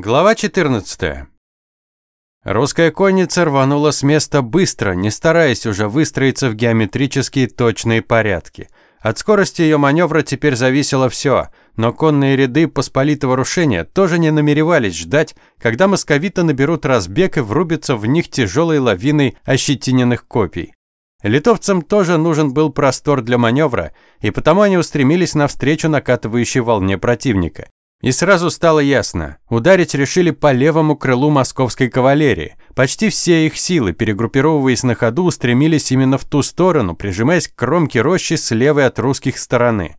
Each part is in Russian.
Глава 14. Русская конница рванула с места быстро, не стараясь уже выстроиться в геометрические точные порядки. От скорости ее маневра теперь зависело все, но конные ряды посполитого рушения тоже не намеревались ждать, когда московиты наберут разбег и врубятся в них тяжелой лавиной ощетиненных копий. Литовцам тоже нужен был простор для маневра, и потому они устремились навстречу накатывающей волне противника. И сразу стало ясно, ударить решили по левому крылу московской кавалерии. Почти все их силы, перегруппировываясь на ходу, устремились именно в ту сторону, прижимаясь к кромке рощи с левой от русских стороны.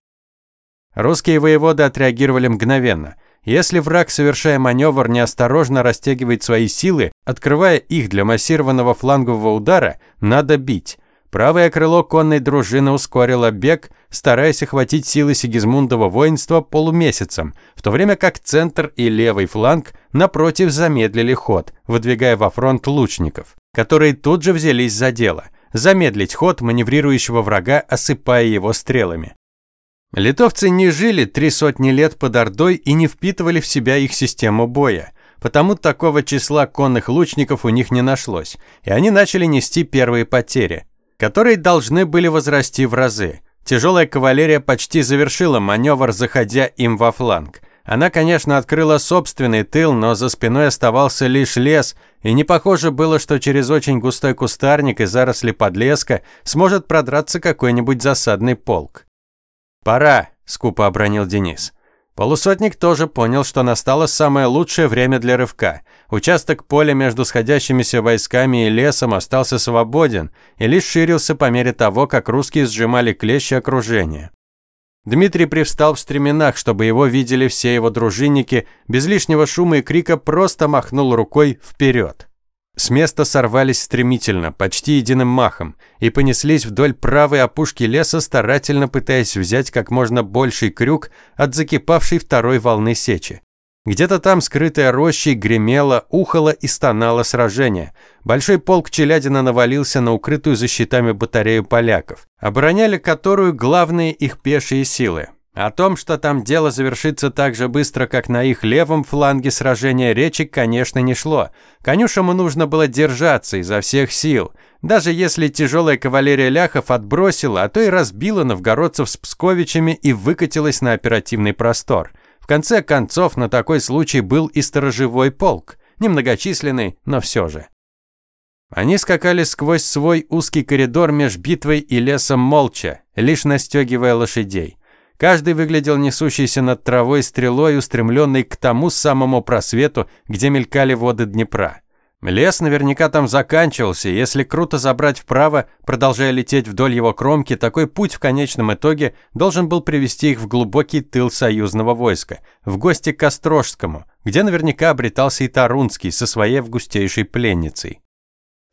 Русские воеводы отреагировали мгновенно. Если враг, совершая маневр, неосторожно растягивает свои силы, открывая их для массированного флангового удара, надо бить. Правое крыло конной дружины ускорило бег, стараясь охватить силы Сигизмундова воинства полумесяцем, в то время как центр и левый фланг напротив замедлили ход, выдвигая во фронт лучников, которые тут же взялись за дело – замедлить ход маневрирующего врага, осыпая его стрелами. Литовцы не жили три сотни лет под Ордой и не впитывали в себя их систему боя, потому такого числа конных лучников у них не нашлось, и они начали нести первые потери – которые должны были возрасти в разы. Тяжелая кавалерия почти завершила маневр, заходя им во фланг. Она, конечно, открыла собственный тыл, но за спиной оставался лишь лес, и не похоже было, что через очень густой кустарник и заросли подлеска сможет продраться какой-нибудь засадный полк. «Пора», – скупо обронил Денис. Полусотник тоже понял, что настало самое лучшее время для рывка. Участок поля между сходящимися войсками и лесом остался свободен и лишь ширился по мере того, как русские сжимали клещи окружения. Дмитрий привстал в стременах, чтобы его видели все его дружинники, без лишнего шума и крика просто махнул рукой вперед. С места сорвались стремительно, почти единым махом, и понеслись вдоль правой опушки леса, старательно пытаясь взять как можно больший крюк от закипавшей второй волны сечи. Где-то там, скрытая рощей, гремело, ухало и стонало сражение. Большой полк Челядина навалился на укрытую за щитами батарею поляков, обороняли которую главные их пешие силы. О том, что там дело завершится так же быстро, как на их левом фланге сражения, речи, конечно, не шло. Конюшему нужно было держаться изо всех сил. Даже если тяжелая кавалерия ляхов отбросила, а то и разбила новгородцев с псковичами и выкатилась на оперативный простор. В конце концов, на такой случай был и сторожевой полк. Немногочисленный, но все же. Они скакали сквозь свой узкий коридор меж битвой и лесом молча, лишь настегивая лошадей. Каждый выглядел несущийся над травой стрелой, устремленной к тому самому просвету, где мелькали воды Днепра. Лес наверняка там заканчивался, если круто забрать вправо, продолжая лететь вдоль его кромки, такой путь в конечном итоге должен был привести их в глубокий тыл союзного войска, в гости к Острожскому, где наверняка обретался и Тарунский со своей августейшей пленницей.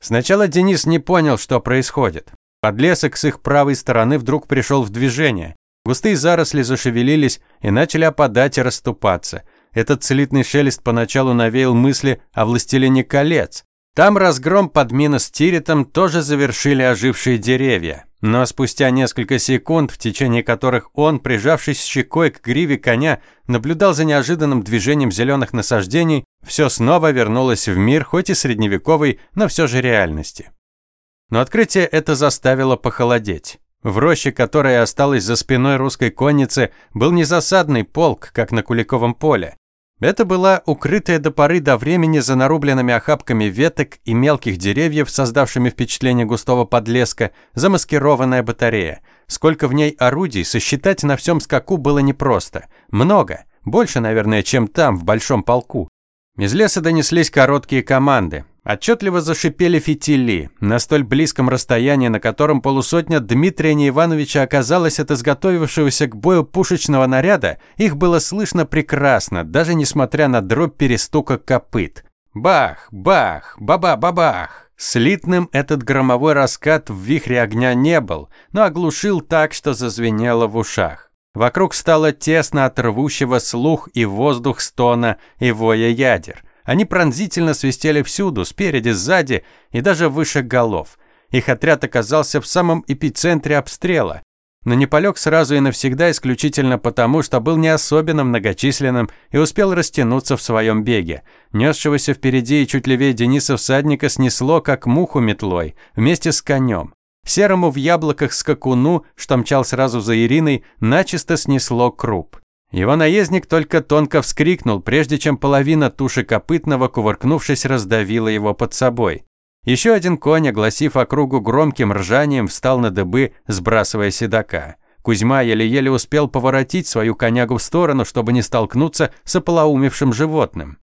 Сначала Денис не понял, что происходит. Подлесок с их правой стороны вдруг пришел в движение. Густые заросли зашевелились и начали опадать и расступаться. Этот целитный шелест поначалу навеял мысли о «Властелине колец». Там разгром под Минос Тиритом тоже завершили ожившие деревья. Но спустя несколько секунд, в течение которых он, прижавшись щекой к гриве коня, наблюдал за неожиданным движением зеленых насаждений, все снова вернулось в мир, хоть и средневековой, но все же реальности. Но открытие это заставило похолодеть. В роще, которая осталась за спиной русской конницы, был не засадный полк, как на Куликовом поле. Это была укрытая до поры до времени за нарубленными охапками веток и мелких деревьев, создавшими впечатление густого подлеска, замаскированная батарея. Сколько в ней орудий, сосчитать на всем скаку было непросто. Много. Больше, наверное, чем там, в большом полку. Из леса донеслись короткие команды. Отчетливо зашипели фитили. На столь близком расстоянии, на котором полусотня Дмитрия Неивановича оказалась от изготовившегося к бою пушечного наряда, их было слышно прекрасно, даже несмотря на дробь перестука копыт. Бах, бах, баба-бабах. Слитным этот громовой раскат в вихре огня не был, но оглушил так, что зазвенело в ушах. Вокруг стало тесно от рвущего слух и воздух стона и воя ядер. Они пронзительно свистели всюду, спереди, сзади и даже выше голов. Их отряд оказался в самом эпицентре обстрела. но не полег сразу и навсегда исключительно потому, что был не особенно многочисленным и успел растянуться в своем беге. Несшегося впереди и чуть левее Дениса всадника снесло, как муху метлой, вместе с конем. Серому в яблоках скакуну, что мчал сразу за Ириной, начисто снесло круп. Его наездник только тонко вскрикнул, прежде чем половина туши копытного, кувыркнувшись, раздавила его под собой. Еще один конь, огласив округу громким ржанием, встал на дыбы, сбрасывая седока. Кузьма еле-еле успел поворотить свою конягу в сторону, чтобы не столкнуться с ополоумевшим животным.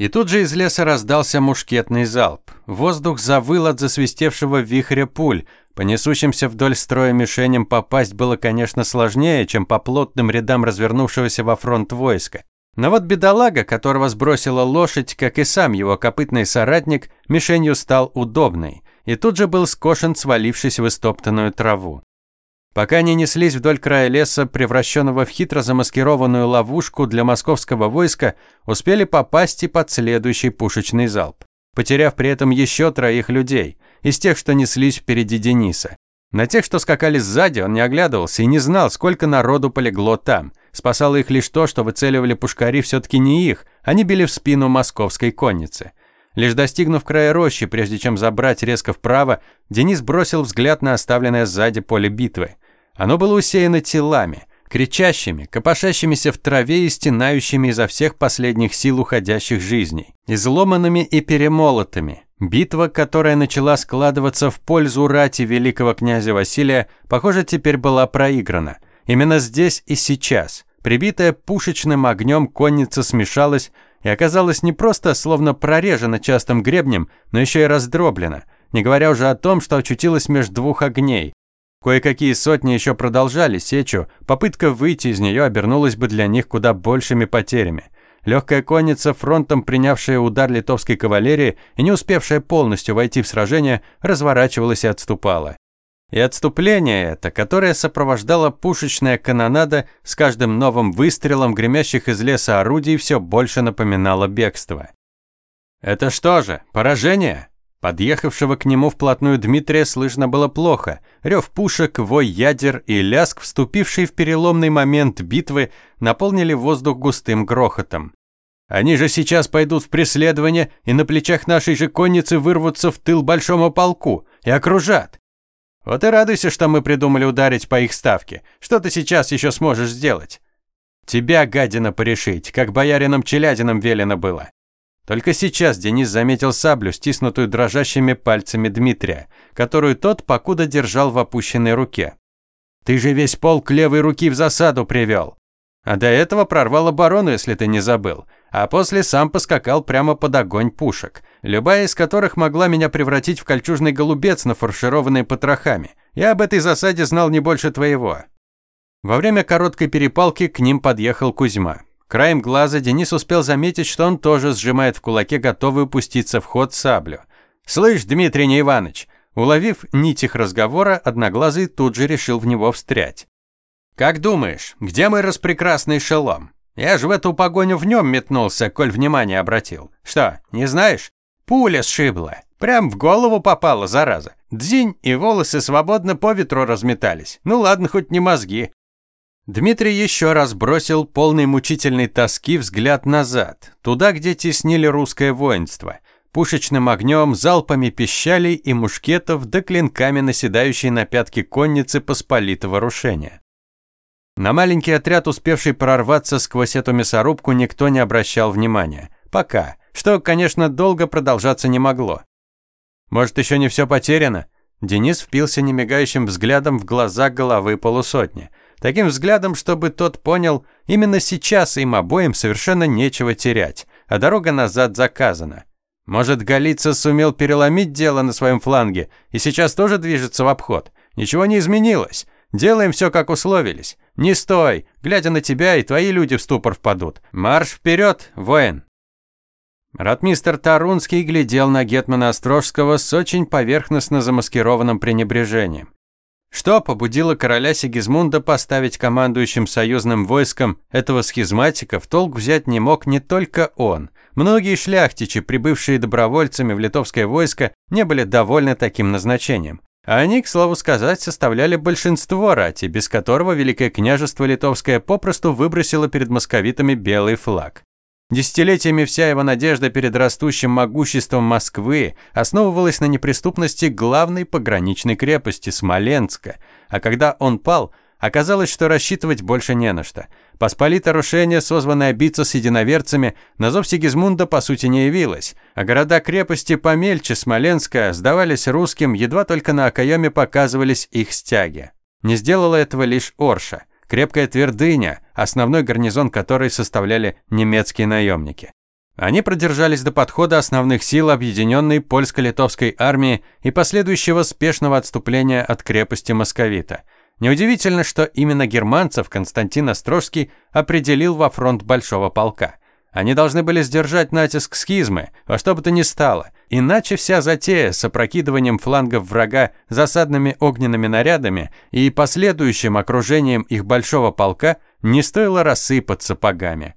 И тут же из леса раздался мушкетный залп. Воздух завыл от засвистевшего вихря пуль. По несущимся вдоль строя мишеням попасть было, конечно, сложнее, чем по плотным рядам развернувшегося во фронт войска. Но вот бедолага, которого сбросила лошадь, как и сам его копытный соратник, мишенью стал удобной, и тут же был скошен, свалившись в истоптанную траву. Пока они неслись вдоль края леса, превращенного в хитро замаскированную ловушку для московского войска, успели попасть и под следующий пушечный залп, потеряв при этом еще троих людей, из тех, что неслись впереди Дениса. На тех, что скакали сзади, он не оглядывался и не знал, сколько народу полегло там. Спасало их лишь то, что выцеливали пушкари все-таки не их, они били в спину московской конницы. Лишь достигнув края рощи, прежде чем забрать резко вправо, Денис бросил взгляд на оставленное сзади поле битвы. Оно было усеяно телами, кричащими, копошащимися в траве и стенающими изо всех последних сил уходящих жизней, изломанными и перемолотыми. Битва, которая начала складываться в пользу рати великого князя Василия, похоже, теперь была проиграна – Именно здесь и сейчас, прибитая пушечным огнем, конница смешалась и оказалась не просто словно прорежена частым гребнем, но еще и раздроблена, не говоря уже о том, что очутилась между двух огней. Кое-какие сотни еще продолжали сечу, попытка выйти из нее обернулась бы для них куда большими потерями. Легкая конница, фронтом принявшая удар литовской кавалерии и не успевшая полностью войти в сражение, разворачивалась и отступала. И отступление это, которое сопровождало пушечная канонада с каждым новым выстрелом гремящих из леса орудий, все больше напоминало бегство. «Это что же, поражение?» Подъехавшего к нему вплотную Дмитрия слышно было плохо. Рев пушек, вой ядер и ляск, вступивший в переломный момент битвы, наполнили воздух густым грохотом. «Они же сейчас пойдут в преследование и на плечах нашей же конницы вырвутся в тыл большому полку и окружат. Вот и радуйся, что мы придумали ударить по их ставке. Что ты сейчас еще сможешь сделать? Тебя, гадина, порешить, как боярином Челядином велено было. Только сейчас Денис заметил саблю, стиснутую дрожащими пальцами Дмитрия, которую тот покуда держал в опущенной руке. «Ты же весь полк левой руки в засаду привел!» А до этого прорвал оборону, если ты не забыл. А после сам поскакал прямо под огонь пушек, любая из которых могла меня превратить в кольчужный голубец, нафаршированный потрохами. Я об этой засаде знал не больше твоего. Во время короткой перепалки к ним подъехал Кузьма. Краем глаза Денис успел заметить, что он тоже сжимает в кулаке готовый упуститься в ход саблю. «Слышь, Дмитрий не Иванович!» Уловив нить их разговора, Одноглазый тут же решил в него встрять. «Как думаешь, где мой распрекрасный шелом? Я же в эту погоню в нем метнулся, коль внимание обратил. Что, не знаешь? Пуля сшибла. Прям в голову попала, зараза. Дзинь, и волосы свободно по ветру разметались. Ну ладно, хоть не мозги». Дмитрий еще раз бросил полный мучительной тоски взгляд назад, туда, где теснили русское воинство. Пушечным огнем, залпами пищалей и мушкетов да клинками наседающей на пятки конницы посполитого рушения. На маленький отряд, успевший прорваться сквозь эту мясорубку, никто не обращал внимания. Пока. Что, конечно, долго продолжаться не могло. Может, еще не все потеряно? Денис впился немигающим взглядом в глаза головы полусотни. Таким взглядом, чтобы тот понял, именно сейчас им обоим совершенно нечего терять, а дорога назад заказана. Может, Голица сумел переломить дело на своем фланге и сейчас тоже движется в обход? Ничего не изменилось. Делаем все, как условились. Не стой, глядя на тебя, и твои люди в ступор впадут. Марш вперед, воин!» Ратмистер Тарунский глядел на гетмана Острожского с очень поверхностно замаскированным пренебрежением. Что побудило короля Сигизмунда поставить командующим союзным войском этого схизматика, в толк взять не мог не только он. Многие шляхтичи, прибывшие добровольцами в литовское войско, не были довольны таким назначением. Они, к слову сказать, составляли большинство рати, без которого Великое княжество Литовское попросту выбросило перед московитами белый флаг. Десятилетиями вся его надежда перед растущим могуществом Москвы основывалась на неприступности главной пограничной крепости Смоленска, а когда он пал, оказалось, что рассчитывать больше не на что. Посполито рушение, созванное биться с единоверцами, на зов Сигизмунда по сути не явилось, а города-крепости помельче Смоленска сдавались русским, едва только на окоеме показывались их стяги. Не сделала этого лишь Орша крепкая твердыня, основной гарнизон которой составляли немецкие наемники. Они продержались до подхода основных сил объединенной польско-литовской армии и последующего спешного отступления от крепости Московита. Неудивительно, что именно германцев Константин Острожский определил во фронт Большого полка. Они должны были сдержать натиск схизмы, во что бы то ни стало, иначе вся затея с опрокидыванием флангов врага засадными огненными нарядами и последующим окружением их большого полка не стоило рассыпаться погами.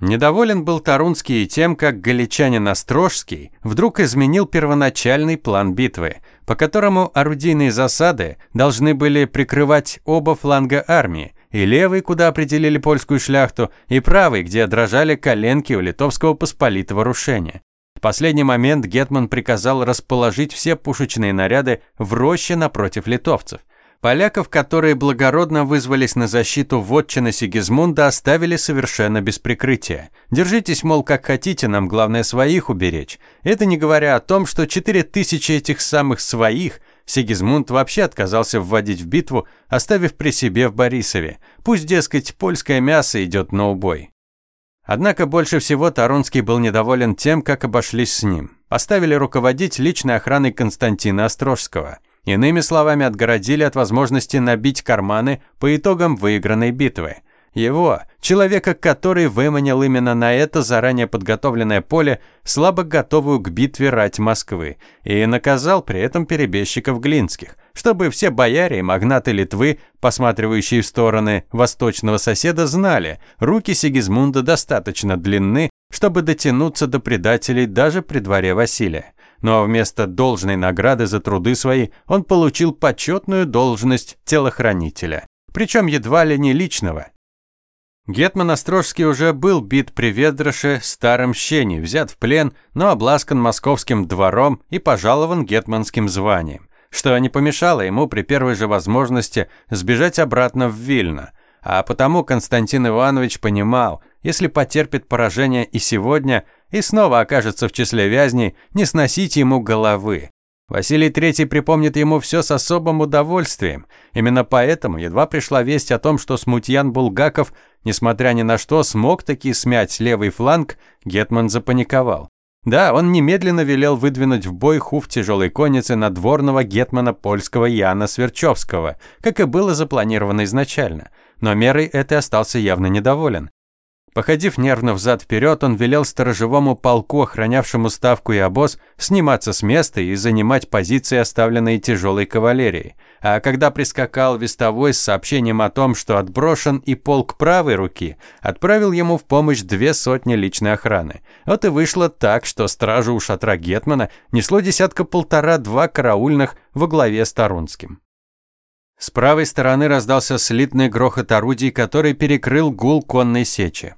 Недоволен был Тарунский тем, как галичанин Острожский вдруг изменил первоначальный план битвы, по которому орудийные засады должны были прикрывать оба фланга армии, и левый, куда определили польскую шляхту, и правый, где дрожали коленки у литовского посполитого рушения. В последний момент Гетман приказал расположить все пушечные наряды в роще напротив литовцев. Поляков, которые благородно вызвались на защиту вотчины Сигизмунда, оставили совершенно без прикрытия. Держитесь, мол, как хотите, нам главное своих уберечь. Это не говоря о том, что 4000 этих самых своих Сигизмунд вообще отказался вводить в битву, оставив при себе в Борисове. Пусть, дескать, польское мясо идет на убой. Однако больше всего Тарунский был недоволен тем, как обошлись с ним. Поставили руководить личной охраной Константина Острожского. Иными словами, отгородили от возможности набить карманы по итогам выигранной битвы. Его, человека, который выманил именно на это заранее подготовленное поле, слабо готовую к битве рать Москвы, и наказал при этом перебежчиков Глинских, чтобы все бояре и магнаты Литвы, посматривающие в стороны восточного соседа, знали, руки Сигизмунда достаточно длинны, чтобы дотянуться до предателей даже при дворе Василия. Но вместо должной награды за труды свои он получил почетную должность телохранителя. Причем едва ли не личного, Гетман Острожский уже был бит при Ведроше старом щене, взят в плен, но обласкан московским двором и пожалован гетманским званием, что не помешало ему при первой же возможности сбежать обратно в Вильно. А потому Константин Иванович понимал, если потерпит поражение и сегодня, и снова окажется в числе вязней, не сносить ему головы. Василий III припомнит ему все с особым удовольствием. Именно поэтому едва пришла весть о том, что смутьян Булгаков, несмотря ни на что, смог таки смять левый фланг, Гетман запаниковал. Да, он немедленно велел выдвинуть в бой хуф тяжелой конницы надворного гетмана польского Яна Сверчевского, как и было запланировано изначально. Но мерой этой остался явно недоволен. Походив нервно взад-вперед, он велел сторожевому полку, охранявшему ставку и обоз, сниматься с места и занимать позиции, оставленные тяжелой кавалерией. А когда прискакал вестовой с сообщением о том, что отброшен и полк правой руки, отправил ему в помощь две сотни личной охраны. Вот и вышло так, что стражу у шатра Гетмана несло десятка-полтора-два караульных во главе с Тарунским. С правой стороны раздался слитный грохот орудий, который перекрыл гул конной сечи.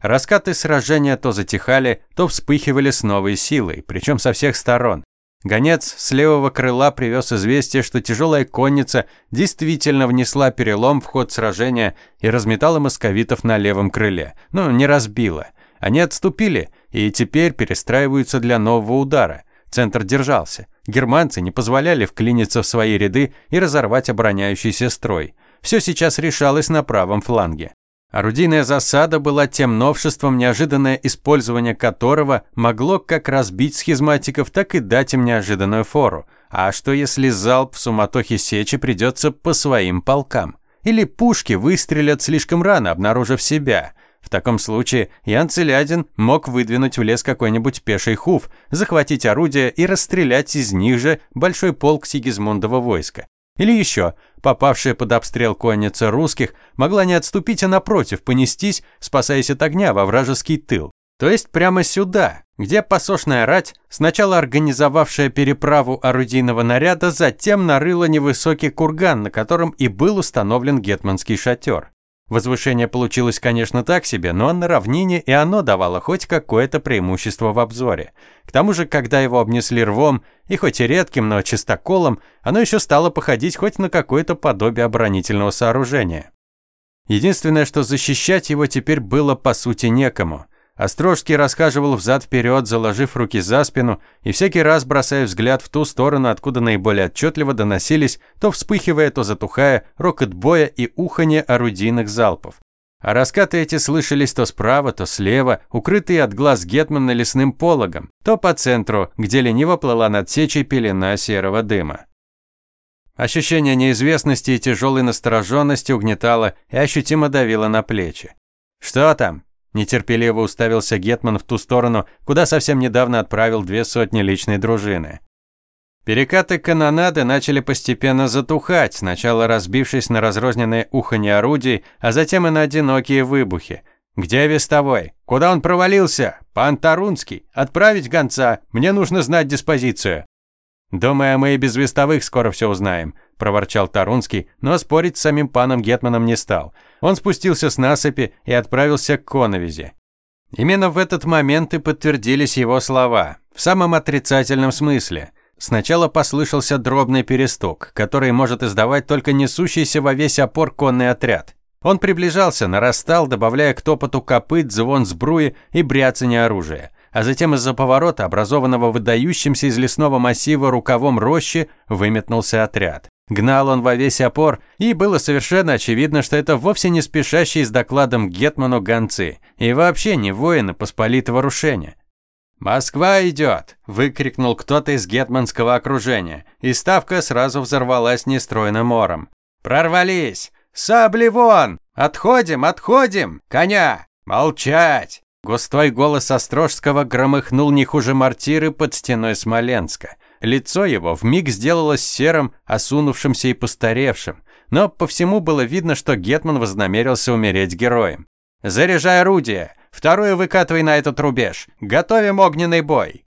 Раскаты сражения то затихали, то вспыхивали с новой силой, причем со всех сторон. Гонец с левого крыла привез известие, что тяжелая конница действительно внесла перелом в ход сражения и разметала московитов на левом крыле, но не разбила. Они отступили и теперь перестраиваются для нового удара. Центр держался. Германцы не позволяли вклиниться в свои ряды и разорвать обороняющийся строй. Все сейчас решалось на правом фланге. Орудийная засада была тем новшеством, неожиданное использование которого могло как разбить схизматиков, так и дать им неожиданную фору. А что если залп в суматохе сечи придется по своим полкам? Или пушки выстрелят слишком рано, обнаружив себя? В таком случае Ян Целядин мог выдвинуть в лес какой-нибудь пеший хуф, захватить орудия и расстрелять из них же большой полк Сигизмундова войска. Или еще, попавшая под обстрел конница русских могла не отступить, а напротив понестись, спасаясь от огня во вражеский тыл. То есть прямо сюда, где посошная рать, сначала организовавшая переправу орудийного наряда, затем нарыла невысокий курган, на котором и был установлен гетманский шатер. Возвышение получилось, конечно, так себе, но на равнине и оно давало хоть какое-то преимущество в обзоре. К тому же, когда его обнесли рвом, и хоть и редким, но чистоколом, оно еще стало походить хоть на какое-то подобие оборонительного сооружения. Единственное, что защищать его теперь было по сути некому. Острожский расхаживал взад-вперед, заложив руки за спину, и всякий раз бросая взгляд в ту сторону, откуда наиболее отчетливо доносились, то вспыхивая, то затухая, рокот боя и уханье орудийных залпов. А раскаты эти слышались то справа, то слева, укрытые от глаз Гетмана лесным пологом, то по центру, где лениво плыла над сечей пелена серого дыма. Ощущение неизвестности и тяжелой настороженности угнетало и ощутимо давило на плечи. «Что там?» Нетерпеливо уставился Гетман в ту сторону, куда совсем недавно отправил две сотни личной дружины. Перекаты канонады начали постепенно затухать, сначала разбившись на разрозненные уханье орудий, а затем и на одинокие выбухи. «Где вестовой? Куда он провалился? Пан Тарунский? Отправить гонца? Мне нужно знать диспозицию». «Думаю, мы и без вестовых скоро все узнаем», – проворчал Тарунский, но спорить с самим паном Гетманом не стал. Он спустился с насыпи и отправился к Коновизе. Именно в этот момент и подтвердились его слова, в самом отрицательном смысле. Сначала послышался дробный перестук, который может издавать только несущийся во весь опор конный отряд. Он приближался, нарастал, добавляя к топоту копыт, звон сбруи и бряцание оружия а затем из-за поворота, образованного выдающимся из лесного массива рукавом рощи, выметнулся отряд. Гнал он во весь опор, и было совершенно очевидно, что это вовсе не спешащие с докладом Гетману гонцы, и вообще не воины посполитого рушения. «Москва идет!» – выкрикнул кто-то из гетманского окружения, и ставка сразу взорвалась нестройным ором. «Прорвались! Сабли вон! Отходим, отходим! Коня! Молчать!» Густой голос Острожского громыхнул не хуже мортиры под стеной Смоленска. Лицо его вмиг сделалось серым, осунувшимся и постаревшим, но по всему было видно, что Гетман вознамерился умереть героем. «Заряжай орудие! Вторую выкатывай на этот рубеж! Готовим огненный бой!»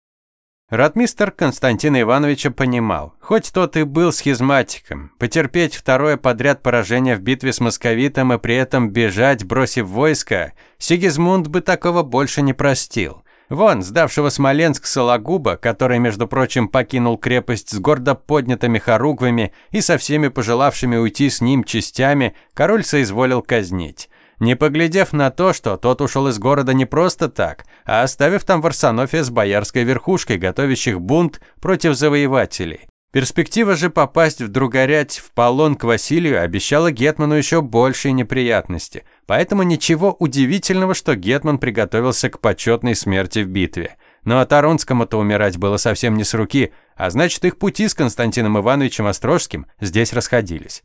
Ратмистр Константина Ивановича понимал, хоть тот и был схизматиком, потерпеть второе подряд поражение в битве с московитом и при этом бежать, бросив войско, Сигизмунд бы такого больше не простил. Вон, сдавшего Смоленск Сологуба, который, между прочим, покинул крепость с гордо поднятыми хоругвами и со всеми пожелавшими уйти с ним частями, король соизволил казнить не поглядев на то, что тот ушел из города не просто так, а оставив там Варсонофия с боярской верхушкой, готовящих бунт против завоевателей. Перспектива же попасть в Другорять в полон к Василию обещала Гетману еще большие неприятности, поэтому ничего удивительного, что Гетман приготовился к почетной смерти в битве. Но Таронскому-то умирать было совсем не с руки, а значит их пути с Константином Ивановичем Острожским здесь расходились.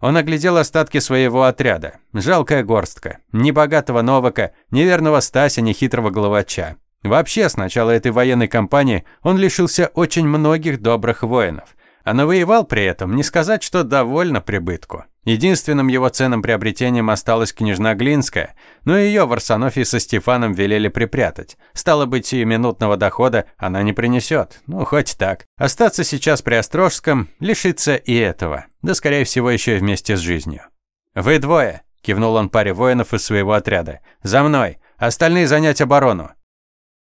Он оглядел остатки своего отряда. Жалкая горстка. Ни богатого Новака, ни верного Стася, ни хитрого Головача. Вообще, с начала этой военной кампании он лишился очень многих добрых воинов. А навоевал при этом, не сказать, что довольно прибытку. Единственным его ценным приобретением осталась княжна Глинская, но ее в Арсенофе со Стефаном велели припрятать. Стало быть, и минутного дохода она не принесет. Ну, хоть так. Остаться сейчас при Острожском, лишиться и этого. Да, скорее всего, еще и вместе с жизнью. «Вы двое!» – кивнул он паре воинов из своего отряда. «За мной! Остальные занять оборону!»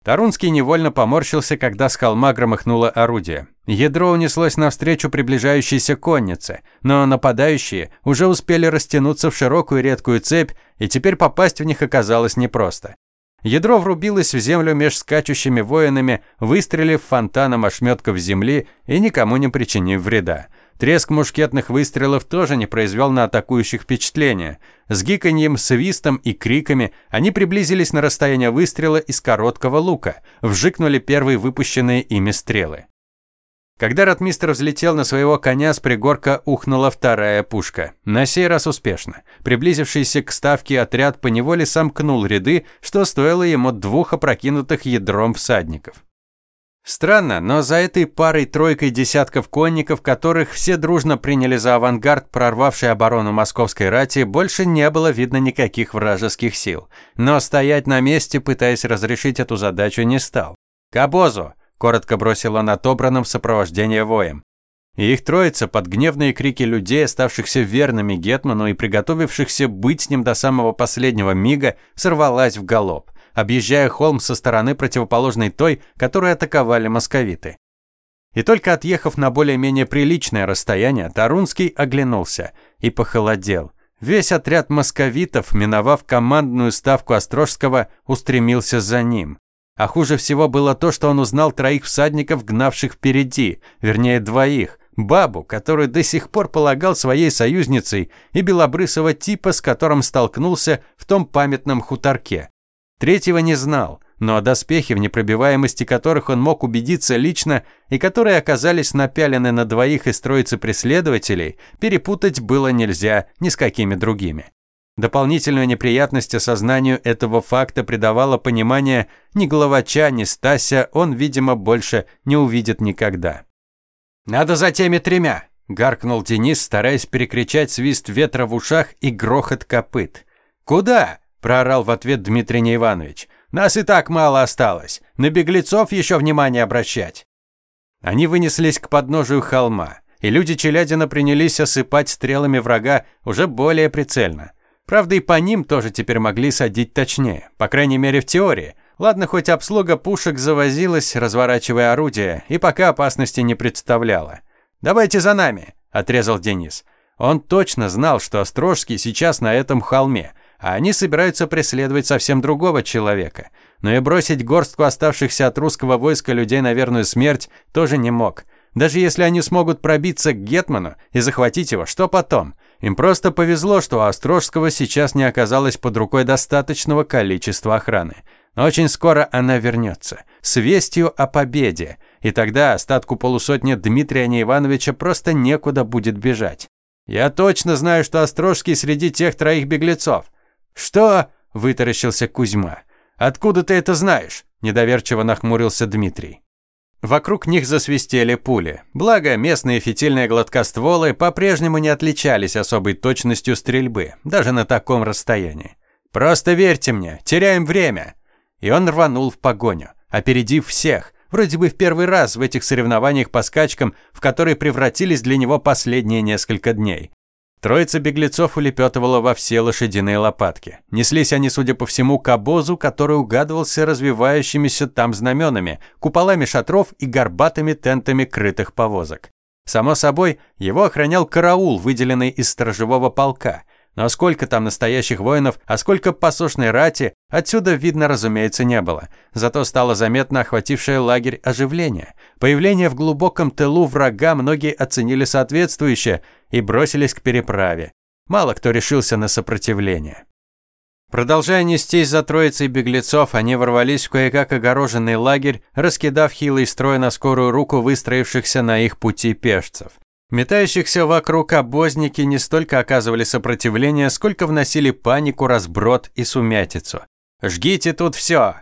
Тарунский невольно поморщился, когда с холма громыхнуло орудие. Ядро унеслось навстречу приближающейся коннице, но нападающие уже успели растянуться в широкую редкую цепь, и теперь попасть в них оказалось непросто. Ядро врубилось в землю меж скачущими воинами, выстрелив фонтаном ошметков земли и никому не причинив вреда. Треск мушкетных выстрелов тоже не произвел на атакующих впечатления. С гиканьем, свистом и криками они приблизились на расстояние выстрела из короткого лука, вжикнули первые выпущенные ими стрелы. Когда ротмистр взлетел на своего коня, с пригорка ухнула вторая пушка. На сей раз успешно. Приблизившийся к ставке отряд поневоле сомкнул ряды, что стоило ему двух опрокинутых ядром всадников. Странно, но за этой парой-тройкой десятков конников, которых все дружно приняли за авангард, прорвавший оборону московской рати, больше не было видно никаких вражеских сил. Но стоять на месте, пытаясь разрешить эту задачу, не стал. «К обозу!» – коротко бросил он отобранным в сопровождении воем. И их троица под гневные крики людей, оставшихся верными Гетману и приготовившихся быть с ним до самого последнего мига, сорвалась в галоп объезжая холм со стороны противоположной той, которую атаковали московиты. И только отъехав на более-менее приличное расстояние, Тарунский оглянулся и похолодел. Весь отряд московитов, миновав командную ставку Острожского, устремился за ним. А хуже всего было то, что он узнал троих всадников, гнавших впереди, вернее двоих. Бабу, которую до сих пор полагал своей союзницей, и белобрысого типа, с которым столкнулся в том памятном хуторке. Третьего не знал, но доспехи, в непробиваемости которых он мог убедиться лично и которые оказались напялены на двоих из троицы преследователей, перепутать было нельзя ни с какими другими. Дополнительную неприятность осознанию этого факта придавало понимание ни Главача, ни Стася он, видимо, больше не увидит никогда. «Надо за теми тремя!» – гаркнул Денис, стараясь перекричать свист ветра в ушах и грохот копыт. «Куда?» проорал в ответ Дмитрий Иванович. Нас и так мало осталось. На беглецов еще внимание обращать. Они вынеслись к подножию холма, и люди Челядина принялись осыпать стрелами врага уже более прицельно. Правда, и по ним тоже теперь могли садить точнее, по крайней мере в теории. Ладно, хоть обслуга пушек завозилась, разворачивая орудие, и пока опасности не представляла. «Давайте за нами», – отрезал Денис. Он точно знал, что Острожский сейчас на этом холме, а они собираются преследовать совсем другого человека. Но и бросить горстку оставшихся от русского войска людей на верную смерть тоже не мог. Даже если они смогут пробиться к Гетману и захватить его, что потом? Им просто повезло, что у Острожского сейчас не оказалось под рукой достаточного количества охраны. Очень скоро она вернется, с вестью о победе, и тогда остатку полусотни Дмитрия Ивановича просто некуда будет бежать. Я точно знаю, что Острожский среди тех троих беглецов. «Что?» – вытаращился Кузьма. «Откуда ты это знаешь?» – недоверчиво нахмурился Дмитрий. Вокруг них засвистели пули. Благо, местные фитильные гладкостволы по-прежнему не отличались особой точностью стрельбы, даже на таком расстоянии. «Просто верьте мне, теряем время!» И он рванул в погоню, опередив всех, вроде бы в первый раз в этих соревнованиях по скачкам, в которые превратились для него последние несколько дней. Троица беглецов улепетывала во все лошадиные лопатки. Неслись они, судя по всему, к обозу, который угадывался развивающимися там знаменами, куполами шатров и горбатыми тентами крытых повозок. Само собой, его охранял караул, выделенный из сторожевого полка. Но сколько там настоящих воинов, а сколько посошной рати, отсюда видно, разумеется, не было. Зато стало заметно охватившее лагерь оживление. Появление в глубоком тылу врага многие оценили соответствующе и бросились к переправе. Мало кто решился на сопротивление. Продолжая нестись за троицей беглецов, они ворвались в кое-как огороженный лагерь, раскидав хилый строй на скорую руку выстроившихся на их пути пешцев. Метающихся вокруг обозники не столько оказывали сопротивление, сколько вносили панику, разброд и сумятицу. «Жгите тут все!»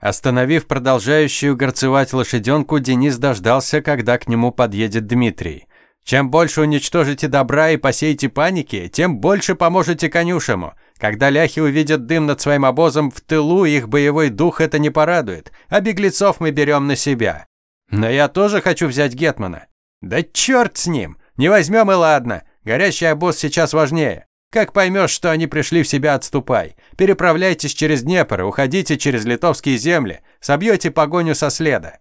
Остановив продолжающую горцевать лошаденку, Денис дождался, когда к нему подъедет Дмитрий. «Чем больше уничтожите добра и посеете паники, тем больше поможете конюшему. Когда ляхи увидят дым над своим обозом в тылу, их боевой дух это не порадует, а беглецов мы берем на себя. Но я тоже хочу взять Гетмана. «Да черт с ним! Не возьмем и ладно. Горящий обоз сейчас важнее. Как поймешь, что они пришли в себя, отступай. Переправляйтесь через Днепр уходите через литовские земли. Собьете погоню со следа».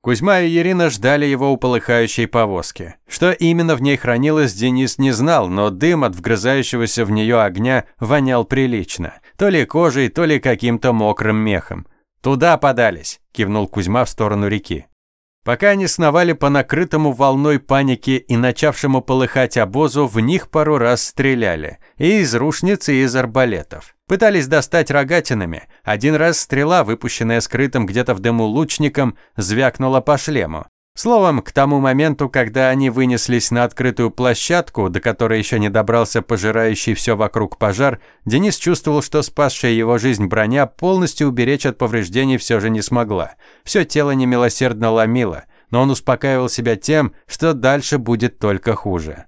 Кузьма и Ирина ждали его у полыхающей повозки. Что именно в ней хранилось, Денис не знал, но дым от вгрызающегося в нее огня вонял прилично. То ли кожей, то ли каким-то мокрым мехом. «Туда подались», – кивнул Кузьма в сторону реки. Пока они сновали по накрытому волной паники и начавшему полыхать обозу, в них пару раз стреляли. И из рушниц, и из арбалетов. Пытались достать рогатинами. Один раз стрела, выпущенная скрытым где-то в дыму лучником, звякнула по шлему. Словом, к тому моменту, когда они вынеслись на открытую площадку, до которой еще не добрался пожирающий все вокруг пожар, Денис чувствовал, что спасшая его жизнь броня полностью уберечь от повреждений все же не смогла. Все тело немилосердно ломило, но он успокаивал себя тем, что дальше будет только хуже.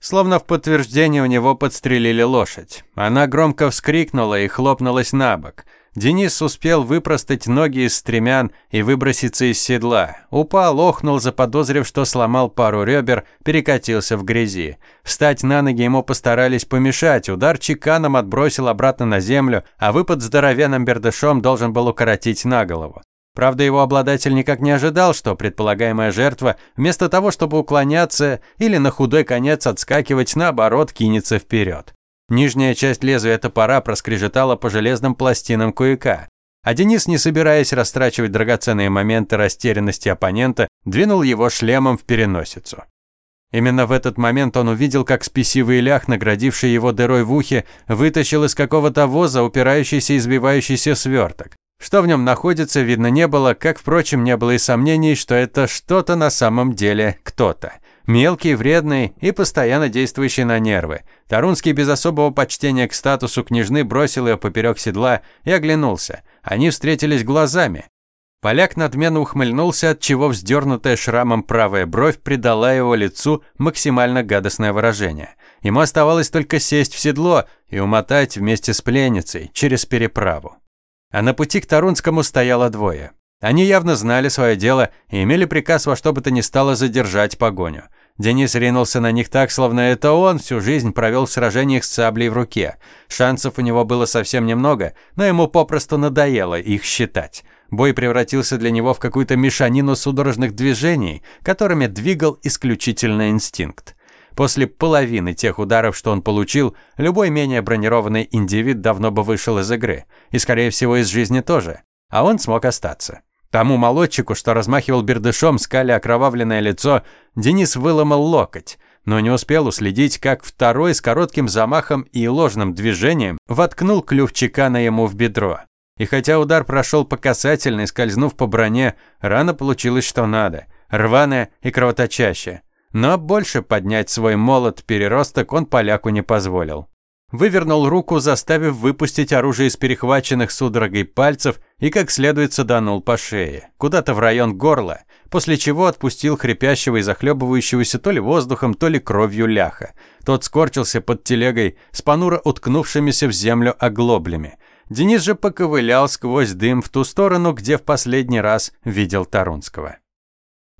Словно в подтверждение у него подстрелили лошадь. Она громко вскрикнула и хлопнулась на бок – Денис успел выпростать ноги из стремян и выброситься из седла. Упал, охнул, заподозрив, что сломал пару ребер, перекатился в грязи. Встать на ноги ему постарались помешать, удар чеканом отбросил обратно на землю, а выпад здоровенным бердышом должен был укоротить на голову. Правда, его обладатель никак не ожидал, что предполагаемая жертва, вместо того, чтобы уклоняться или на худой конец отскакивать, наоборот, кинется вперед. Нижняя часть лезвия топора проскрежетала по железным пластинам куяка. А Денис, не собираясь растрачивать драгоценные моменты растерянности оппонента, двинул его шлемом в переносицу. Именно в этот момент он увидел, как спесивый лях, наградивший его дырой в ухе, вытащил из какого-то воза упирающийся и избивающийся сверток. Что в нем находится, видно не было, как, впрочем, не было и сомнений, что это что-то на самом деле кто-то. Мелкий, вредный и постоянно действующий на нервы. Тарунский без особого почтения к статусу княжны бросил ее поперек седла и оглянулся. Они встретились глазами. Поляк надменно ухмыльнулся, от чего вздернутая шрамом правая бровь придала его лицу максимально гадостное выражение. Ему оставалось только сесть в седло и умотать вместе с пленницей через переправу. А на пути к Тарунскому стояло двое. Они явно знали свое дело и имели приказ во что бы то ни стало задержать погоню. Денис ринулся на них так, словно это он всю жизнь провел в сражениях с саблей в руке. Шансов у него было совсем немного, но ему попросту надоело их считать. Бой превратился для него в какую-то мешанину судорожных движений, которыми двигал исключительно инстинкт. После половины тех ударов, что он получил, любой менее бронированный индивид давно бы вышел из игры. И, скорее всего, из жизни тоже. А он смог остаться. Тому молодчику, что размахивал бердышом, скаля окровавленное лицо, Денис выломал локоть, но не успел уследить, как второй с коротким замахом и ложным движением воткнул клюв чекана ему в бедро. И хотя удар прошел по касательной, скользнув по броне, рана получилась что надо, рваная и кровоточащая. Но больше поднять свой молот переросток он поляку не позволил вывернул руку, заставив выпустить оружие из перехваченных судорогой пальцев и как следует саданул по шее, куда-то в район горла, после чего отпустил хрипящего и захлебывающегося то ли воздухом, то ли кровью ляха. Тот скорчился под телегой с понуро уткнувшимися в землю оглоблями. Денис же поковылял сквозь дым в ту сторону, где в последний раз видел Тарунского.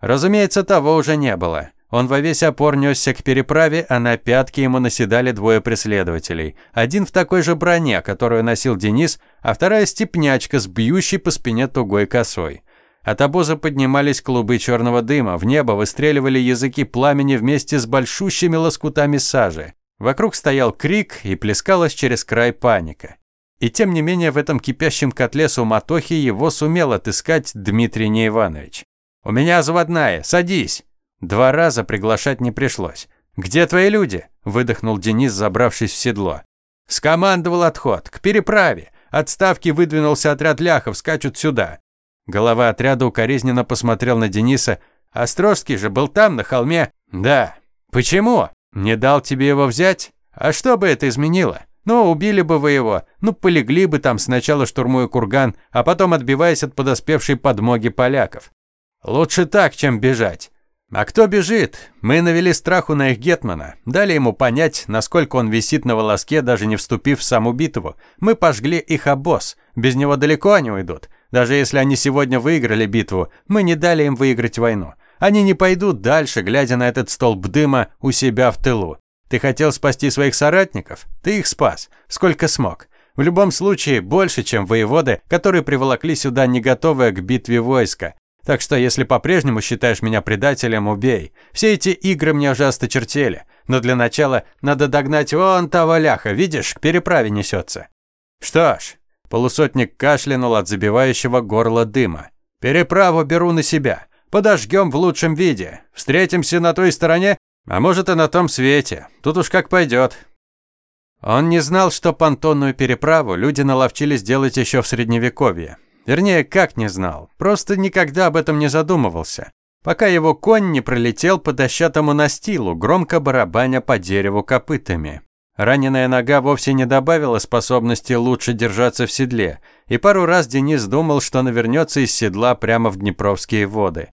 Разумеется, того уже не было. Он во весь опор несся к переправе, а на пятки ему наседали двое преследователей. Один в такой же броне, которую носил Денис, а вторая степнячка с бьющей по спине тугой косой. От обоза поднимались клубы черного дыма, в небо выстреливали языки пламени вместе с большущими лоскутами сажи. Вокруг стоял крик и плескалась через край паника. И тем не менее в этом кипящем котле суматохи его сумел отыскать Дмитрий Неиванович. «У меня заводная, садись!» Два раза приглашать не пришлось. «Где твои люди?» – выдохнул Денис, забравшись в седло. «Скомандовал отход. К переправе. Отставки выдвинулся отряд ляхов, скачут сюда». Голова отряда укоризненно посмотрел на Дениса. «Острожский же был там, на холме?» «Да». «Почему? Не дал тебе его взять? А что бы это изменило? Ну, убили бы вы его. Ну, полегли бы там сначала штурмуя курган, а потом отбиваясь от подоспевшей подмоги поляков. Лучше так, чем бежать. А кто бежит? Мы навели страху на их гетмана, дали ему понять, насколько он висит на волоске, даже не вступив в саму битву. Мы пожгли их обоз. Без него далеко они уйдут. Даже если они сегодня выиграли битву, мы не дали им выиграть войну. Они не пойдут дальше, глядя на этот столб дыма у себя в тылу. Ты хотел спасти своих соратников? Ты их спас. Сколько смог. В любом случае, больше, чем воеводы, которые приволокли сюда не готовое к битве войска. Так что, если по-прежнему считаешь меня предателем, убей. Все эти игры мне уже осточертели. Но для начала надо догнать вон того ляха, видишь, к переправе несется. Что ж, полусотник кашлянул от забивающего горла дыма. Переправу беру на себя. Подожгем в лучшем виде. Встретимся на той стороне, а может и на том свете. Тут уж как пойдет. Он не знал, что понтонную переправу люди наловчились делать еще в Средневековье. Вернее, как не знал, просто никогда об этом не задумывался. пока его конь не пролетел по дощатому настилу, громко барабаня по дереву копытами. Раненая нога вовсе не добавила способности лучше держаться в седле, и пару раз Денис думал, что навернется из седла прямо в Днепровские воды.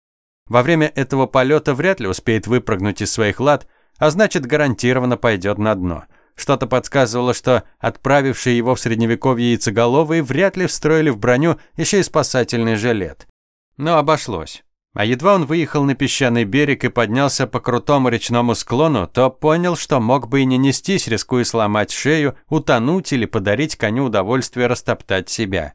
Во время этого полета вряд ли успеет выпрыгнуть из своих лад, а значит гарантированно пойдет на дно. Что-то подсказывало, что отправившие его в средневековье яйцеголовые вряд ли встроили в броню еще и спасательный жилет. Но обошлось. А едва он выехал на песчаный берег и поднялся по крутому речному склону, то понял, что мог бы и не нестись, рискуя сломать шею, утонуть или подарить коню удовольствие растоптать себя.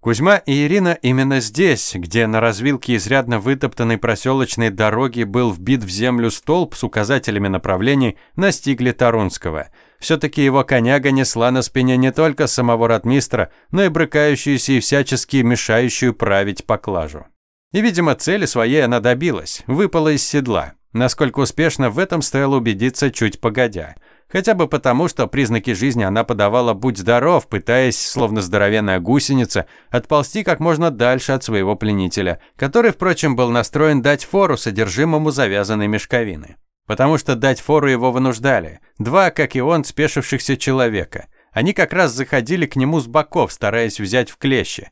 Кузьма и Ирина именно здесь, где на развилке изрядно вытоптанной проселочной дороги был вбит в землю столб с указателями направлений, настигли Тарунского. Все-таки его коняга несла на спине не только самого ратмистра, но и брыкающуюся и всячески мешающую править поклажу. И, видимо, цели своей она добилась, выпала из седла. Насколько успешно в этом стоило убедиться чуть погодя. Хотя бы потому, что признаки жизни она подавала «будь здоров», пытаясь, словно здоровенная гусеница, отползти как можно дальше от своего пленителя, который, впрочем, был настроен дать фору содержимому завязанной мешковины. Потому что дать фору его вынуждали. Два, как и он, спешившихся человека. Они как раз заходили к нему с боков, стараясь взять в клещи.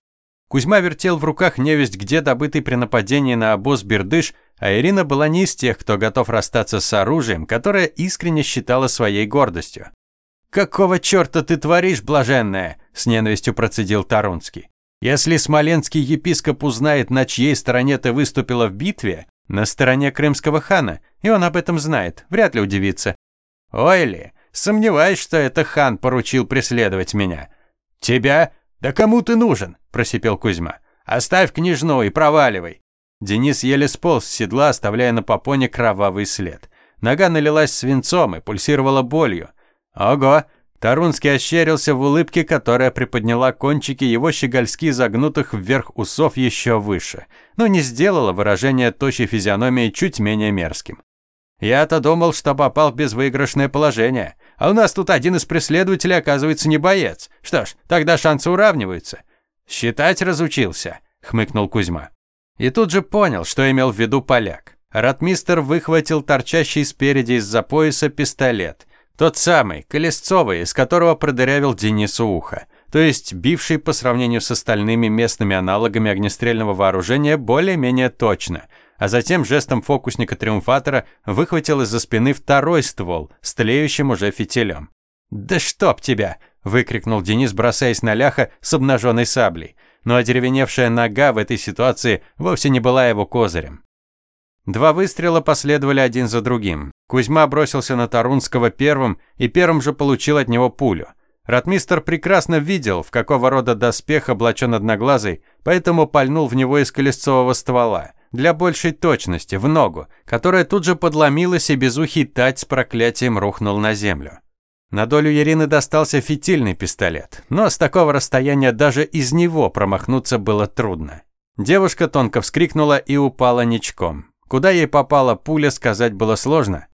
Кузьма вертел в руках невесть где добытый при нападении на обоз бердыш, а Ирина была не из тех, кто готов расстаться с оружием, которое искренне считала своей гордостью. «Какого черта ты творишь, блаженная?» – с ненавистью процедил Тарунский. «Если смоленский епископ узнает, на чьей стороне ты выступила в битве, на стороне крымского хана, и он об этом знает, вряд ли удивится. Ой ли, сомневаюсь, что это хан поручил преследовать меня. Тебя? Да кому ты нужен? просипел Кузьма. «Оставь княжну и проваливай!» Денис еле сполз с седла, оставляя на попоне кровавый след. Нога налилась свинцом и пульсировала болью. «Ого!» Тарунский ощерился в улыбке, которая приподняла кончики его щегольски загнутых вверх усов еще выше, но не сделала выражение тощей физиономии чуть менее мерзким. «Я-то думал, что попал в безвыигрышное положение, а у нас тут один из преследователей оказывается не боец. Что ж, тогда шансы уравниваются. «Считать разучился», — хмыкнул Кузьма. И тут же понял, что имел в виду поляк. Ратмистер выхватил торчащий спереди из-за пояса пистолет. Тот самый, колесцовый, из которого продырявил Денису ухо. То есть бивший по сравнению с остальными местными аналогами огнестрельного вооружения более-менее точно. А затем жестом фокусника-триумфатора выхватил из-за спины второй ствол с тлеющим уже фитилем. «Да чтоб тебя!» выкрикнул Денис, бросаясь на ляха с обнаженной саблей. Но одеревеневшая нога в этой ситуации вовсе не была его козырем. Два выстрела последовали один за другим. Кузьма бросился на Тарунского первым и первым же получил от него пулю. Ратмистер прекрасно видел, в какого рода доспех облачен одноглазый, поэтому пальнул в него из колесцового ствола. Для большей точности, в ногу, которая тут же подломилась и безухий тать с проклятием рухнул на землю. На долю Ирины достался фитильный пистолет, но с такого расстояния даже из него промахнуться было трудно. Девушка тонко вскрикнула и упала ничком. Куда ей попала пуля, сказать было сложно.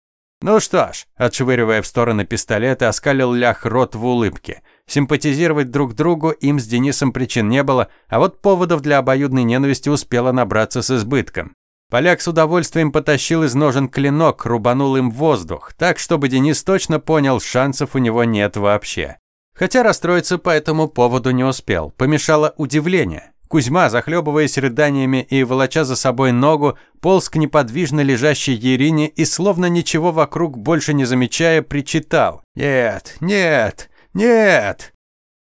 Ну что ж, отшвыривая в стороны пистолеты, оскалил лях рот в улыбке. Симпатизировать друг другу им с Денисом причин не было, а вот поводов для обоюдной ненависти успела набраться с избытком. Поляк с удовольствием потащил из ножен клинок, рубанул им воздух, так, чтобы Денис точно понял, шансов у него нет вообще. Хотя расстроиться по этому поводу не успел, помешало удивление. Кузьма, захлебываясь рыданиями и волоча за собой ногу, полз к неподвижно лежащей Ерине и, словно ничего вокруг больше не замечая, причитал «Нет, нет, нет!».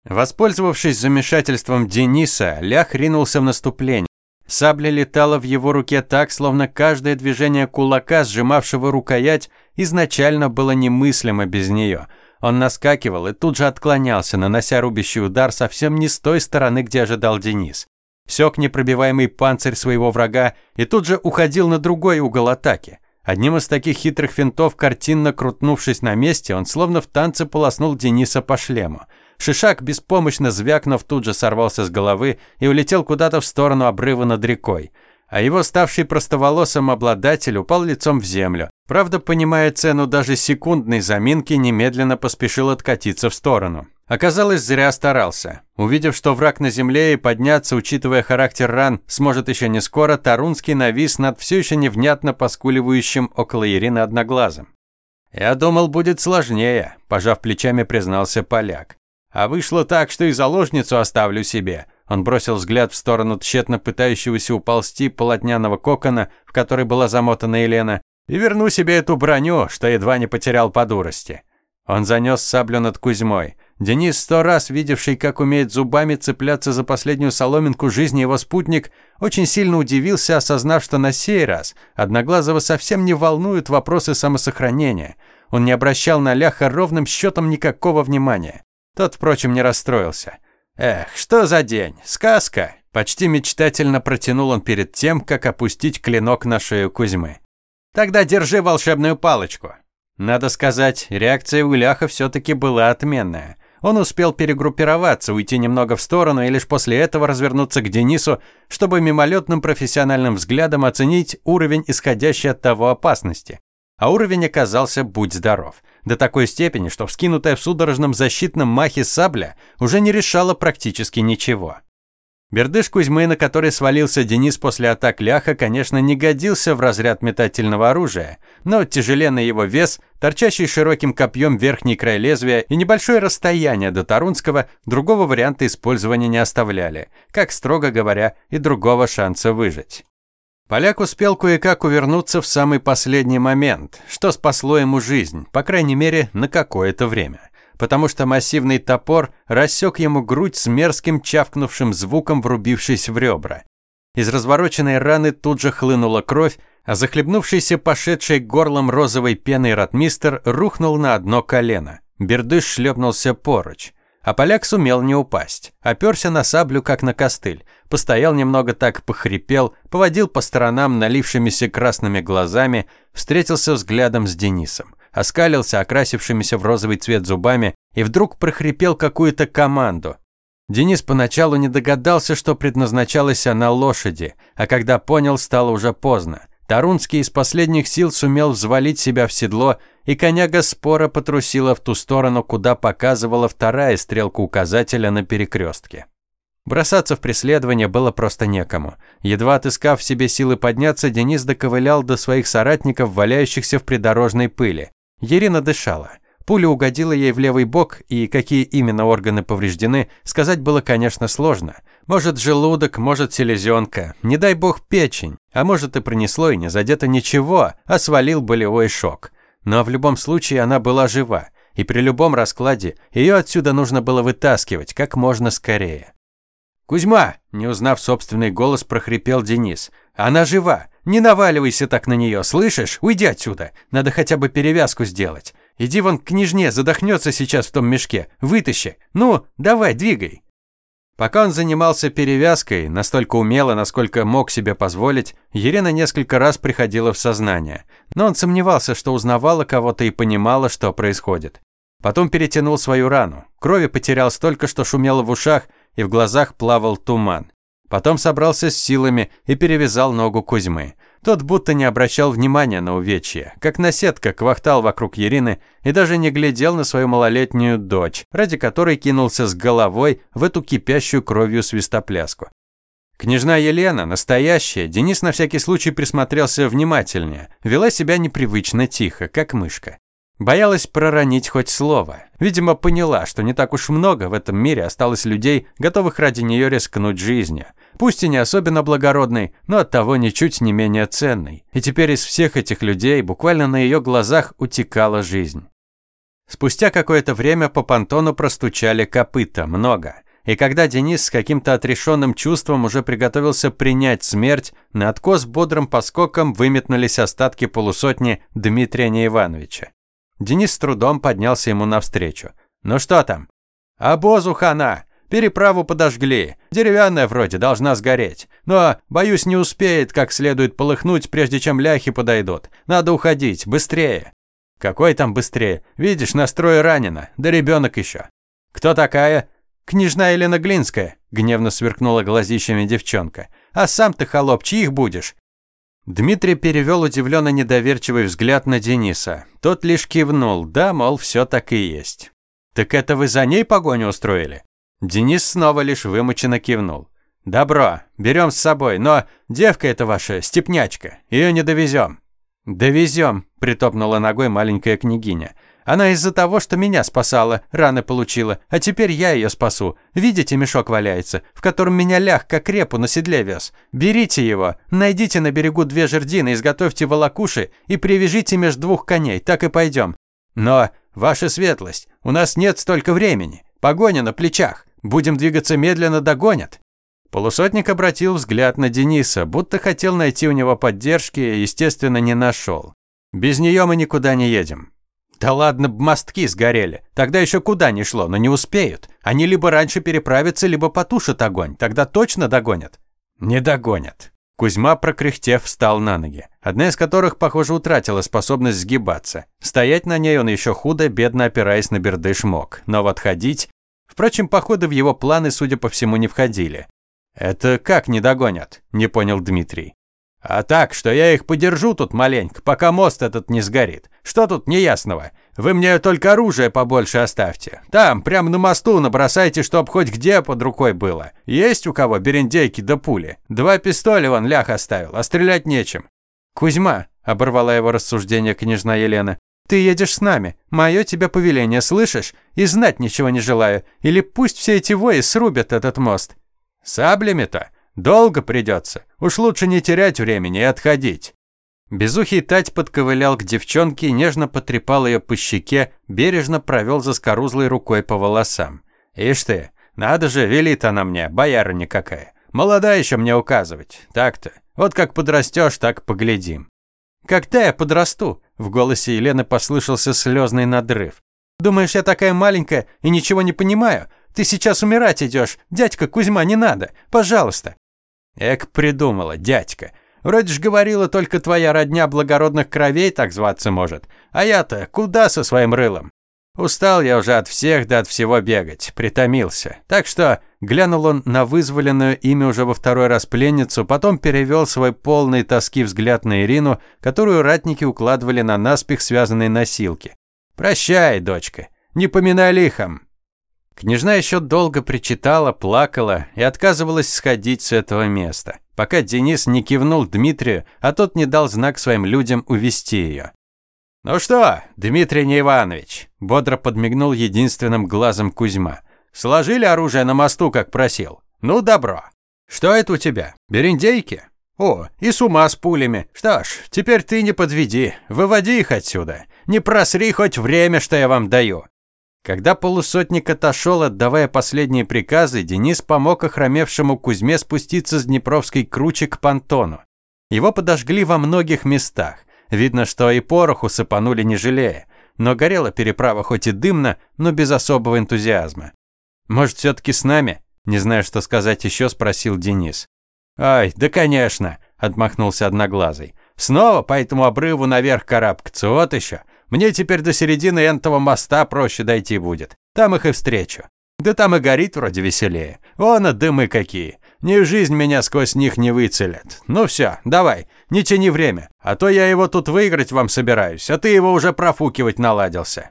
Воспользовавшись замешательством Дениса, Лях ринулся в наступление. Сабля летала в его руке так, словно каждое движение кулака, сжимавшего рукоять, изначально было немыслимо без нее. Он наскакивал и тут же отклонялся, нанося рубящий удар совсем не с той стороны, где ожидал Денис. Сёк непробиваемый панцирь своего врага и тут же уходил на другой угол атаки. Одним из таких хитрых финтов, картинно крутнувшись на месте, он словно в танце полоснул Дениса по шлему – Шишак, беспомощно звякнув, тут же сорвался с головы и улетел куда-то в сторону обрыва над рекой. А его ставший простоволосым обладатель упал лицом в землю. Правда, понимая цену даже секундной заминки, немедленно поспешил откатиться в сторону. Оказалось, зря старался. Увидев, что враг на земле и подняться, учитывая характер ран, сможет еще не скоро, Тарунский навис над все еще невнятно поскуливающим около Ирины одноглазым. «Я думал, будет сложнее», – пожав плечами, признался поляк. «А вышло так, что и заложницу оставлю себе». Он бросил взгляд в сторону тщетно пытающегося уползти полотняного кокона, в который была замотана Елена, и верну себе эту броню, что едва не потерял по дурости. Он занес саблю над Кузьмой. Денис, сто раз видевший, как умеет зубами цепляться за последнюю соломинку жизни его спутник, очень сильно удивился, осознав, что на сей раз Одноглазого совсем не волнуют вопросы самосохранения. Он не обращал на Ляха ровным счетом никакого внимания. Тот, впрочем, не расстроился. «Эх, что за день? Сказка!» Почти мечтательно протянул он перед тем, как опустить клинок на шею Кузьмы. «Тогда держи волшебную палочку». Надо сказать, реакция у Ляха все-таки была отменная. Он успел перегруппироваться, уйти немного в сторону и лишь после этого развернуться к Денису, чтобы мимолетным профессиональным взглядом оценить уровень исходящей от того опасности. А уровень оказался «будь здоров». До такой степени, что вскинутая в судорожном защитном махе сабля уже не решала практически ничего. Бердыш Кузьмы, на который свалился Денис после атак Ляха, конечно, не годился в разряд метательного оружия, но тяжеленный его вес, торчащий широким копьем верхний край лезвия и небольшое расстояние до Тарунского другого варианта использования не оставляли, как, строго говоря, и другого шанса выжить. Поляк успел кое-как увернуться в самый последний момент, что спасло ему жизнь, по крайней мере, на какое-то время потому что массивный топор рассек ему грудь с мерзким чавкнувшим звуком, врубившись в ребра. Из развороченной раны тут же хлынула кровь, а захлебнувшийся пошедший горлом розовой пеной ратмистер рухнул на одно колено. Бердыш шлепнулся поруч. А поляк сумел не упасть. Оперся на саблю, как на костыль. Постоял немного так, похрипел, поводил по сторонам налившимися красными глазами, встретился взглядом с Денисом оскалился окрасившимися в розовый цвет зубами и вдруг прохрипел какую-то команду. Денис поначалу не догадался, что предназначалась она лошади, а когда понял, стало уже поздно. Тарунский из последних сил сумел взвалить себя в седло, и коняга спора потрусила в ту сторону, куда показывала вторая стрелка указателя на перекрестке. Бросаться в преследование было просто некому. Едва отыскав в себе силы подняться, Денис доковылял до своих соратников, валяющихся в придорожной пыли. Ирина дышала. Пуля угодила ей в левый бок, и какие именно органы повреждены, сказать было, конечно, сложно. Может, желудок, может, селезенка, не дай бог печень, а может и пронесло и не задето ничего, а свалил болевой шок. Но в любом случае она была жива, и при любом раскладе ее отсюда нужно было вытаскивать как можно скорее. «Кузьма!» – не узнав собственный голос, прохрипел Денис. «Она жива! Не наваливайся так на нее, слышишь? Уйди отсюда. Надо хотя бы перевязку сделать. Иди вон к княжне, задохнется сейчас в том мешке. Вытащи. Ну, давай, двигай. Пока он занимался перевязкой, настолько умело, насколько мог себе позволить, Елена несколько раз приходила в сознание. Но он сомневался, что узнавала кого-то и понимала, что происходит. Потом перетянул свою рану. Крови потерял столько, что шумело в ушах, и в глазах плавал туман. Потом собрался с силами и перевязал ногу Кузьмы. Тот будто не обращал внимания на увечья, как наседка квахтал вокруг Ирины и даже не глядел на свою малолетнюю дочь, ради которой кинулся с головой в эту кипящую кровью свистопляску. Княжна Елена, настоящая, Денис на всякий случай присмотрелся внимательнее, вела себя непривычно тихо, как мышка. Боялась проронить хоть слово. Видимо, поняла, что не так уж много в этом мире осталось людей, готовых ради нее рискнуть жизнью. Пусть и не особенно благородный, но оттого ничуть не менее ценный. И теперь из всех этих людей буквально на ее глазах утекала жизнь. Спустя какое-то время по понтону простучали копыта, много. И когда Денис с каким-то отрешенным чувством уже приготовился принять смерть, на откос бодрым поскоком выметнулись остатки полусотни Дмитрия Неивановича. Денис с трудом поднялся ему навстречу. «Ну что там?» «Обозу хана! Переправу подожгли. Деревянная вроде, должна сгореть. Но, боюсь, не успеет как следует полыхнуть, прежде чем ляхи подойдут. Надо уходить, быстрее». «Какой там быстрее? Видишь, настрой ранено, да ребенок еще». «Кто такая?» «Княжна Елена Глинская», – гневно сверкнула глазищами девчонка. «А сам ты, холоп, чьих будешь? Дмитрий перевел удивленно недоверчивый взгляд на Дениса. Тот лишь кивнул, да, мол, все так и есть. «Так это вы за ней погоню устроили?» Денис снова лишь вымученно кивнул. «Добро, берем с собой, но девка эта ваша, степнячка, ее не довезем». «Довезем», – притопнула ногой маленькая княгиня. «Она из-за того, что меня спасала, раны получила, а теперь я ее спасу. Видите, мешок валяется, в котором меня ляг, как репу на седле вез. Берите его, найдите на берегу две жердины, изготовьте волокуши и привяжите меж двух коней, так и пойдем. Но, ваша светлость, у нас нет столько времени, погоня на плечах, будем двигаться медленно, догонят». Полусотник обратил взгляд на Дениса, будто хотел найти у него поддержки, естественно, не нашел. «Без нее мы никуда не едем». «Да ладно, б мостки сгорели. Тогда еще куда ни шло, но не успеют. Они либо раньше переправятся, либо потушат огонь. Тогда точно догонят». «Не догонят». Кузьма, прокряхтев, встал на ноги, одна из которых, похоже, утратила способность сгибаться. Стоять на ней он еще худо, бедно опираясь на бердыш мог, но вот ходить... Впрочем, походы в его планы, судя по всему, не входили. «Это как не догонят?» – не понял Дмитрий. «А так, что я их подержу тут маленько, пока мост этот не сгорит. Что тут неясного? Вы мне только оружие побольше оставьте. Там, прямо на мосту набросайте, чтоб хоть где под рукой было. Есть у кого берендейки да пули? Два пистоля вон лях оставил, а стрелять нечем». «Кузьма», – оборвала его рассуждение княжна Елена, – «ты едешь с нами. Мое тебе повеление, слышишь? И знать ничего не желаю. Или пусть все эти вои срубят этот мост. Саблями-то долго придется. Уж лучше не терять времени и отходить. Безухий Тать подковылял к девчонке, нежно потрепал ее по щеке, бережно провел за скорузлой рукой по волосам. «Ишь ты, надо же, велит она мне, боярыня какая. Молода еще мне указывать. Так-то. Вот как подрастешь, так поглядим». «Когда я подрасту?» В голосе Елены послышался слезный надрыв. «Думаешь, я такая маленькая и ничего не понимаю? Ты сейчас умирать идешь. Дядька Кузьма, не надо. Пожалуйста». Эк, придумала, дядька. Вроде ж говорила, только твоя родня благородных кровей так зваться может. А я-то куда со своим рылом? Устал я уже от всех да от всего бегать, притомился. Так что глянул он на вызволенную ими уже во второй раз пленницу, потом перевел свой полный тоски взгляд на Ирину, которую ратники укладывали на наспех связанные носилки. «Прощай, дочка, не поминай лихом, Княжна еще долго причитала, плакала и отказывалась сходить с этого места, пока Денис не кивнул Дмитрию, а тот не дал знак своим людям увести ее. «Ну что, Дмитрий не Иванович?» – бодро подмигнул единственным глазом Кузьма. «Сложили оружие на мосту, как просил? Ну, добро. Что это у тебя? Берендейки? О, и с ума с пулями. Что ж, теперь ты не подведи, выводи их отсюда. Не просри хоть время, что я вам даю. Когда полусотник отошел, отдавая последние приказы, Денис помог охромевшему Кузьме спуститься с Днепровской кручи к понтону. Его подожгли во многих местах. Видно, что и пороху сыпанули не жалея. Но горела переправа хоть и дымно, но без особого энтузиазма. «Может, все-таки с нами?» Не знаю, что сказать еще, спросил Денис. «Ай, да конечно!» – отмахнулся Одноглазый. «Снова по этому обрыву наверх карабкаться, вот еще. Мне теперь до середины энтого моста проще дойти будет. Там их и встречу. Да там и горит вроде веселее. Вон, а дымы какие. Ни в жизнь меня сквозь них не выцелят. Ну все, давай, не тяни время. А то я его тут выиграть вам собираюсь, а ты его уже профукивать наладился.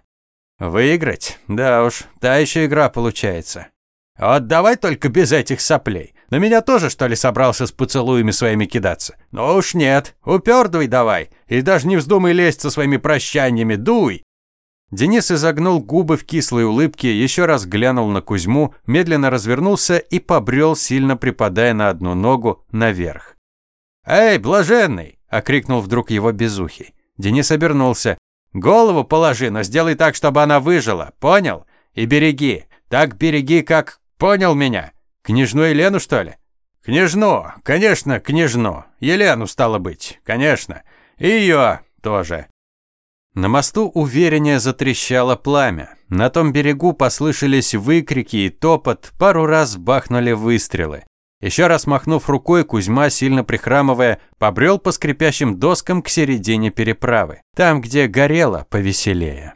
Выиграть? Да уж, та еще игра получается. Вот давай только без этих соплей. На меня тоже, что ли, собрался с поцелуями своими кидаться? Ну уж нет, упердывай давай. И даже не вздумай лезть со своими прощаниями, дуй. Денис изогнул губы в кислой улыбке, еще раз глянул на Кузьму, медленно развернулся и побрел, сильно припадая на одну ногу, наверх. «Эй, блаженный!» – окрикнул вдруг его безухий. Денис обернулся. «Голову положи, но сделай так, чтобы она выжила, понял? И береги, так береги, как Понял меня? Княжну Елену, что ли? Княжну, конечно, княжну. Елену стало быть, конечно. И ее тоже. На мосту увереннее затрещало пламя. На том берегу послышались выкрики и топот, пару раз бахнули выстрелы. Еще раз махнув рукой, Кузьма, сильно прихрамывая, побрел по скрипящим доскам к середине переправы, там, где горело повеселее.